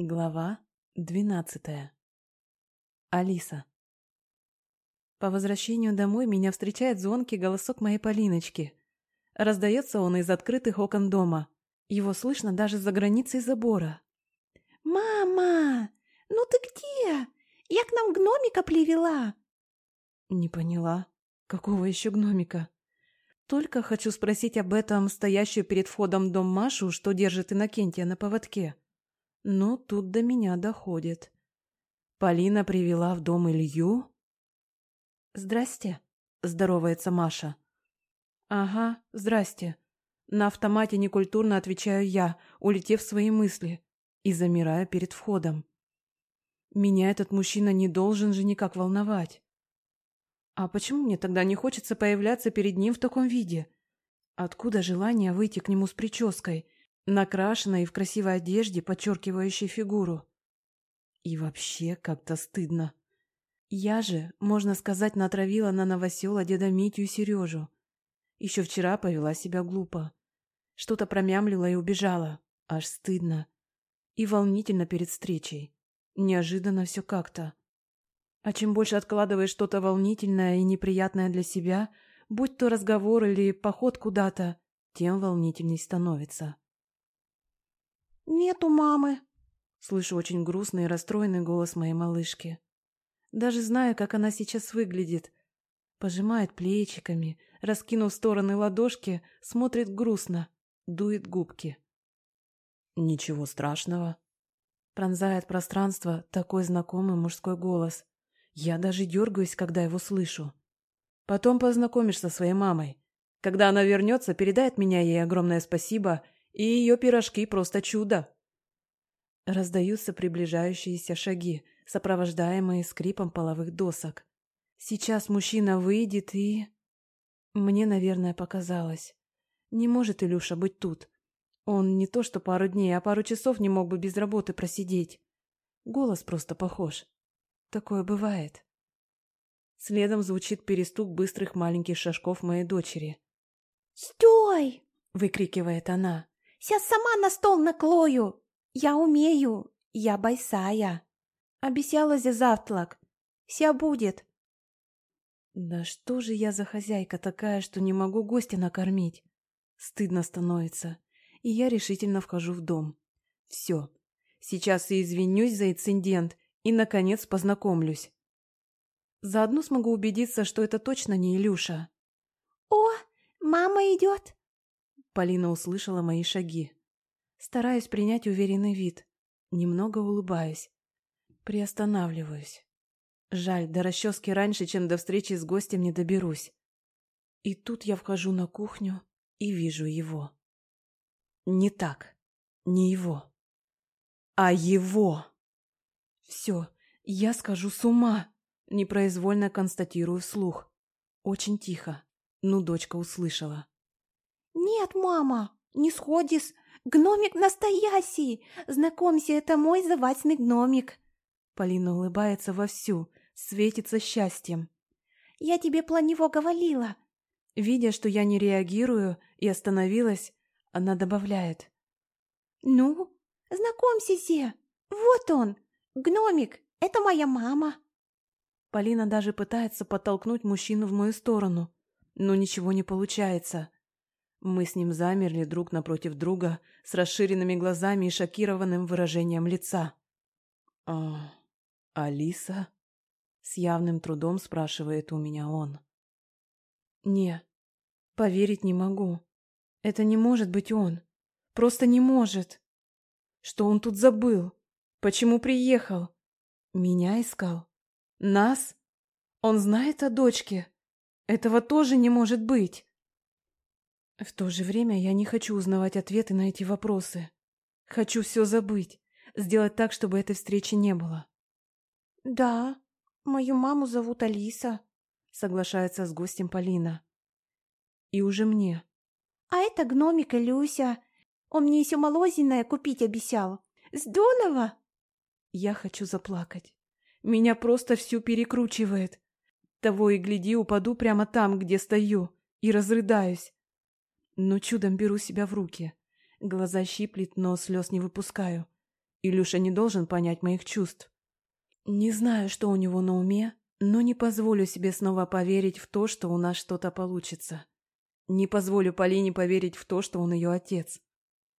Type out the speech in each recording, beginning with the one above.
Глава двенадцатая. Алиса. По возвращению домой меня встречает звонкий голосок моей Полиночки. Раздается он из открытых окон дома. Его слышно даже за границей забора. «Мама, ну ты где? Я к нам гномика привела!» Не поняла. Какого еще гномика? Только хочу спросить об этом стоящую перед входом в дом Машу, что держит Иннокентия на поводке. Но тут до меня доходит. Полина привела в дом Илью? «Здрасте», — здоровается Маша. «Ага, здрасте». На автомате некультурно отвечаю я, улетев в свои мысли, и замираю перед входом. Меня этот мужчина не должен же никак волновать. А почему мне тогда не хочется появляться перед ним в таком виде? Откуда желание выйти к нему с прической, накрашенной в красивой одежде, подчеркивающей фигуру. И вообще как-то стыдно. Я же, можно сказать, натравила на новосела деда Митю и Сережу. Еще вчера повела себя глупо. Что-то промямлила и убежала. Аж стыдно. И волнительно перед встречей. Неожиданно все как-то. А чем больше откладываешь что-то волнительное и неприятное для себя, будь то разговор или поход куда-то, тем волнительней становится. «Нету мамы!» Слышу очень грустный и расстроенный голос моей малышки. Даже знаю, как она сейчас выглядит. Пожимает плечиками, раскинув стороны ладошки, смотрит грустно, дует губки. «Ничего страшного», пронзает пространство такой знакомый мужской голос. Я даже дергаюсь, когда его слышу. Потом познакомишься со своей мамой. Когда она вернется, передает меня ей огромное спасибо и ее пирожки просто чудо. Раздаются приближающиеся шаги, сопровождаемые скрипом половых досок. Сейчас мужчина выйдет и... Мне, наверное, показалось. Не может Илюша быть тут. Он не то что пару дней, а пару часов не мог бы без работы просидеть. Голос просто похож. Такое бывает. Следом звучит перестук быстрых маленьких шажков моей дочери. «Стой!» — выкрикивает она. Сейчас сама на стол наклою. Я умею. Я бойсая. Обещала за завтрак. Вся будет. Да что же я за хозяйка такая, что не могу гостя накормить? Стыдно становится, и я решительно вхожу в дом. Все. Сейчас и извинюсь за инцидент, и, наконец, познакомлюсь. Заодно смогу убедиться, что это точно не Илюша. «О, мама идет!» Полина услышала мои шаги. Стараюсь принять уверенный вид. Немного улыбаюсь. Приостанавливаюсь. Жаль, до расчески раньше, чем до встречи с гостем не доберусь. И тут я вхожу на кухню и вижу его. Не так. Не его. А его. Все, я скажу с ума. Непроизвольно констатирую вслух. Очень тихо. Ну, дочка услышала. «Нет, мама, не сходишь. Гномик настоящий. Знакомься, это мой заватный гномик». Полина улыбается вовсю, светится счастьем. «Я тебе про него говорила». Видя, что я не реагирую и остановилась, она добавляет. «Ну, знакомься, Зе. Вот он, гномик, это моя мама». Полина даже пытается подтолкнуть мужчину в мою сторону, но ничего не получается. Мы с ним замерли друг напротив друга с расширенными глазами и шокированным выражением лица. «А... Алиса?» — с явным трудом спрашивает у меня он. «Не, поверить не могу. Это не может быть он. Просто не может. Что он тут забыл? Почему приехал? Меня искал? Нас? Он знает о дочке? Этого тоже не может быть!» В то же время я не хочу узнавать ответы на эти вопросы. Хочу все забыть, сделать так, чтобы этой встречи не было. «Да, мою маму зовут Алиса», — соглашается с гостем Полина. «И уже мне». «А это гномик Люся. Он мне еще молозиное купить обещал. Здорово!» Я хочу заплакать. Меня просто всю перекручивает. Того и гляди, упаду прямо там, где стою, и разрыдаюсь. Но чудом беру себя в руки. Глаза щиплет, но слез не выпускаю. Илюша не должен понять моих чувств. Не знаю, что у него на уме, но не позволю себе снова поверить в то, что у нас что-то получится. Не позволю Полине поверить в то, что он ее отец.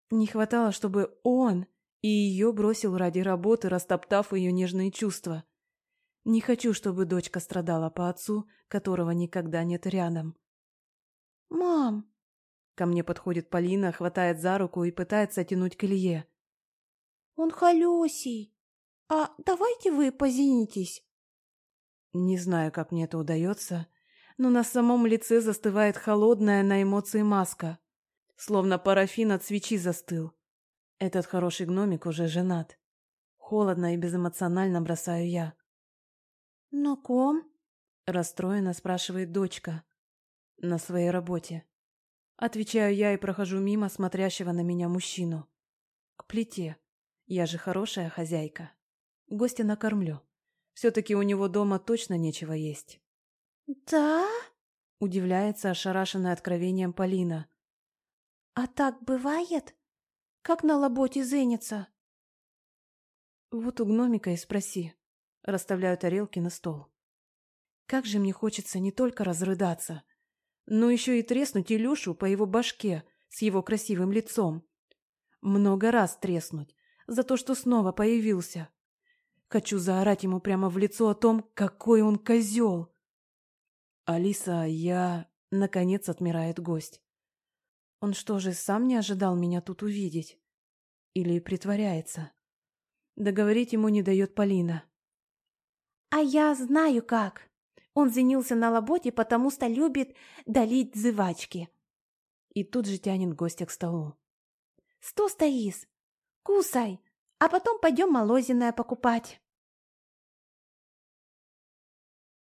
Не хватало, чтобы он и ее бросил ради работы, растоптав ее нежные чувства. Не хочу, чтобы дочка страдала по отцу, которого никогда нет рядом. «Мам!» Ко мне подходит Полина, хватает за руку и пытается тянуть к Илье. «Он холесий. А давайте вы позинитесь». Не знаю, как мне это удается, но на самом лице застывает холодная на эмоции маска, словно парафин от свечи застыл. Этот хороший гномик уже женат. Холодно и безэмоционально бросаю я. «На ком?» – расстроенно спрашивает дочка. «На своей работе». Отвечаю я и прохожу мимо смотрящего на меня мужчину. К плите. Я же хорошая хозяйка. Гостя накормлю. Все-таки у него дома точно нечего есть. «Да?» – удивляется ошарашенная откровением Полина. «А так бывает? Как на лаботе зенится?» «Вот у гномика и спроси». Расставляю тарелки на стол. Как же мне хочется не только разрыдаться, но еще и треснуть Илюшу по его башке с его красивым лицом. Много раз треснуть за то, что снова появился. Хочу заорать ему прямо в лицо о том, какой он козел. Алиса, я... Наконец отмирает гость. Он что же, сам не ожидал меня тут увидеть? Или притворяется? Договорить ему не дает Полина. А я знаю как. Он женился на лаботе, потому что любит долить зывачки. И тут же тянет гостя к столу. Сто стоис. Кусай, а потом пойдем молозиное покупать.